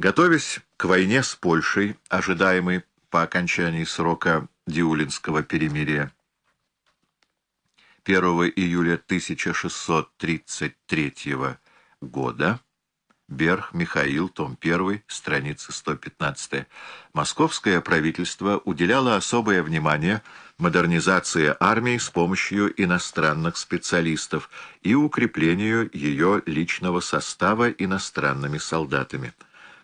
Готовясь к войне с Польшей, ожидаемой по окончании срока Диулинского перемирия, 1 июля 1633 года, Берх Михаил, том 1, страница 115. Московское правительство уделяло особое внимание модернизации армии с помощью иностранных специалистов и укреплению ее личного состава иностранными солдатами.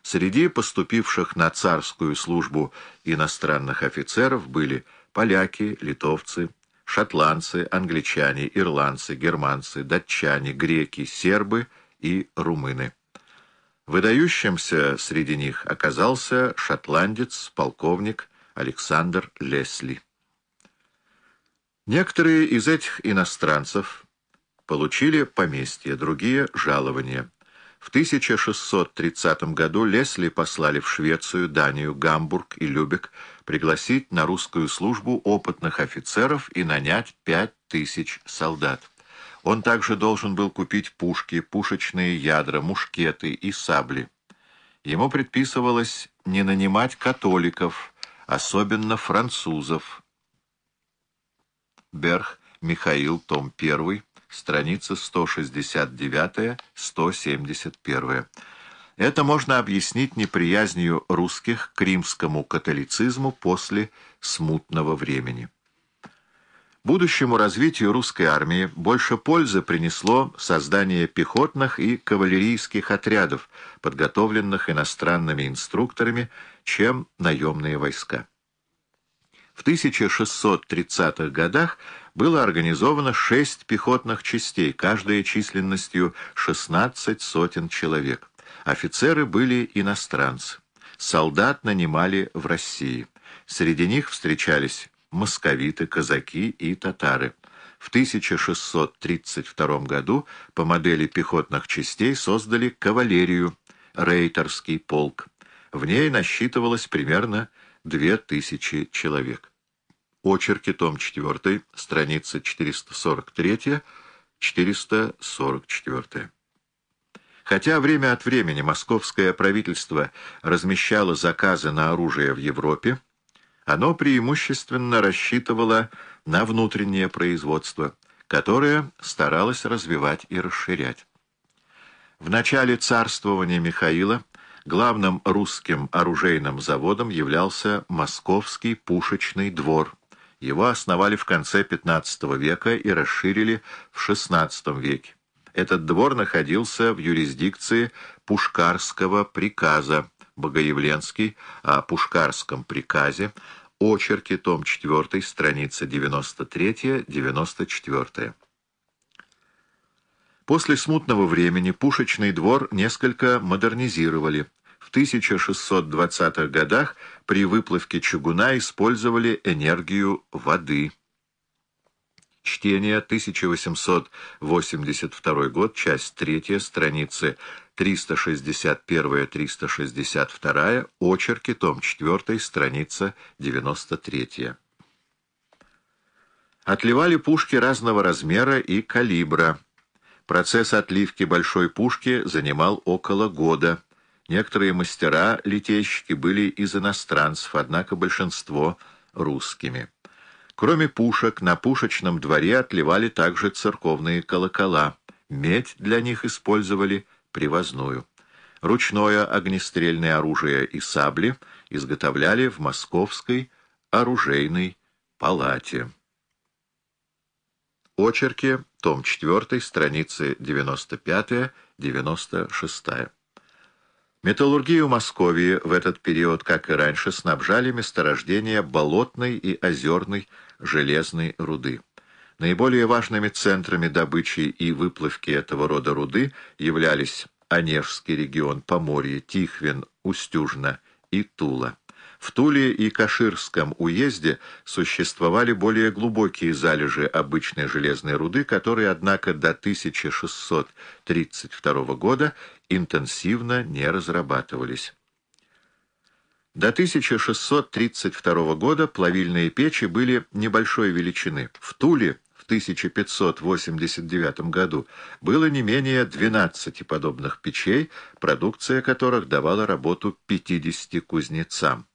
Среди поступивших на царскую службу иностранных офицеров были поляки, литовцы, шотландцы, англичане, ирландцы, германцы, датчане, греки, сербы и румыны. Выдающимся среди них оказался шотландец, полковник Александр Лесли. Некоторые из этих иностранцев получили поместье, другие — жалования. В 1630 году Лесли послали в Швецию, Данию, Гамбург и Любек пригласить на русскую службу опытных офицеров и нанять пять тысяч солдат. Он также должен был купить пушки, пушечные ядра, мушкеты и сабли. Ему предписывалось не нанимать католиков, особенно французов. Берх Михаил, том 1, страница 169-171. Это можно объяснить неприязнью русских к римскому католицизму после смутного времени. Будущему развитию русской армии больше пользы принесло создание пехотных и кавалерийских отрядов, подготовленных иностранными инструкторами, чем наемные войска. В 1630-х годах было организовано шесть пехотных частей, каждая численностью 16 сотен человек. Офицеры были иностранцы. Солдат нанимали в России. Среди них встречались московиты, казаки и татары. В 1632 году по модели пехотных частей создали кавалерию, рейтерский полк. В ней насчитывалось примерно 2000 человек. Очерки, том 4, страница 443-444. Хотя время от времени московское правительство размещало заказы на оружие в Европе, оно преимущественно рассчитывало на внутреннее производство, которое старалось развивать и расширять. В начале царствования Михаила главным русским оружейным заводом являлся Московский пушечный двор. Его основали в конце XV века и расширили в XVI веке. Этот двор находился в юрисдикции Пушкарского приказа, Богоявленский о Пушкарском приказе, очерки, том 4, страница 93-94. После смутного времени пушечный двор несколько модернизировали. В 1620-х годах при выплавке чугуна использовали энергию воды. Чтение, 1882 год, часть 3, страницы 361-362, очерки, том 4, страница 93. Отливали пушки разного размера и калибра. Процесс отливки большой пушки занимал около года. Некоторые мастера-литейщики были из иностранцев, однако большинство — русскими. Кроме пушек, на пушечном дворе отливали также церковные колокола. Медь для них использовали привозную. Ручное огнестрельное оружие и сабли изготовляли в Московской оружейной палате. Очерки, том 4, страницы 95-96. Металлургию Московии в этот период, как и раньше, снабжали месторождения болотной и озерной железной руды. Наиболее важными центрами добычи и выплавки этого рода руды являлись Онежский регион, Поморье, Тихвин, Устюжна и Тула. В Туле и Каширском уезде существовали более глубокие залежи обычной железной руды, которые, однако, до 1632 года интенсивно не разрабатывались. До 1632 года плавильные печи были небольшой величины. В Туле 1589 году было не менее 12 подобных печей, продукция которых давала работу 50 кузнецам.